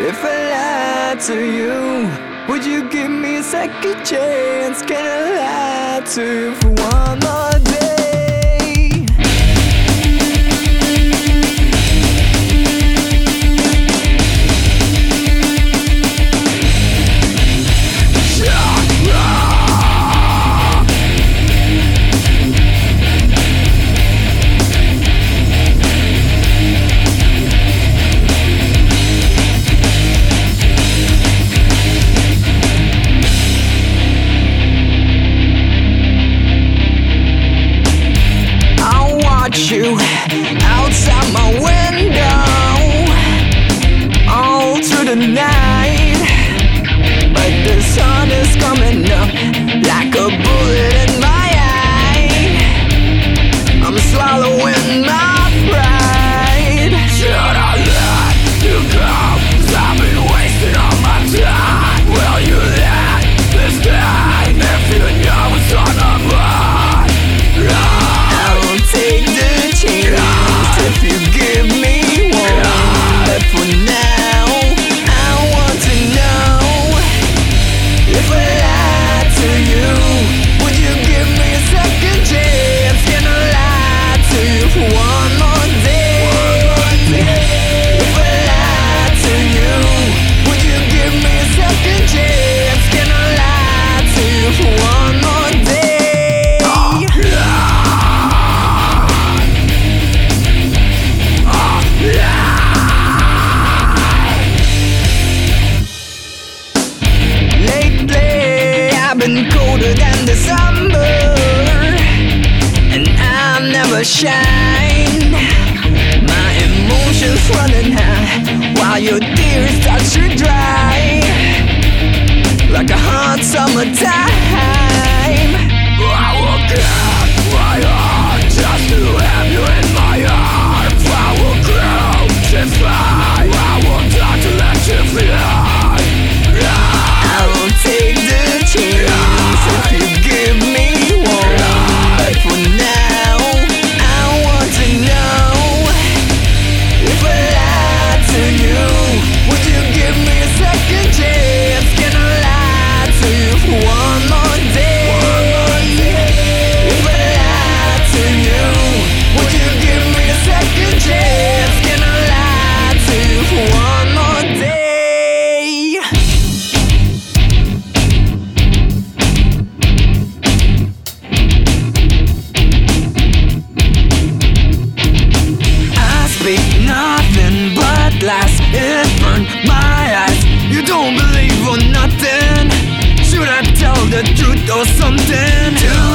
If I lied to you, would you give me a second chance? Can I lie to you for one more? got you outside my overshine. My emotions running high. It burned my eyes. You don't believe or nothing? Should I tell the truth or something?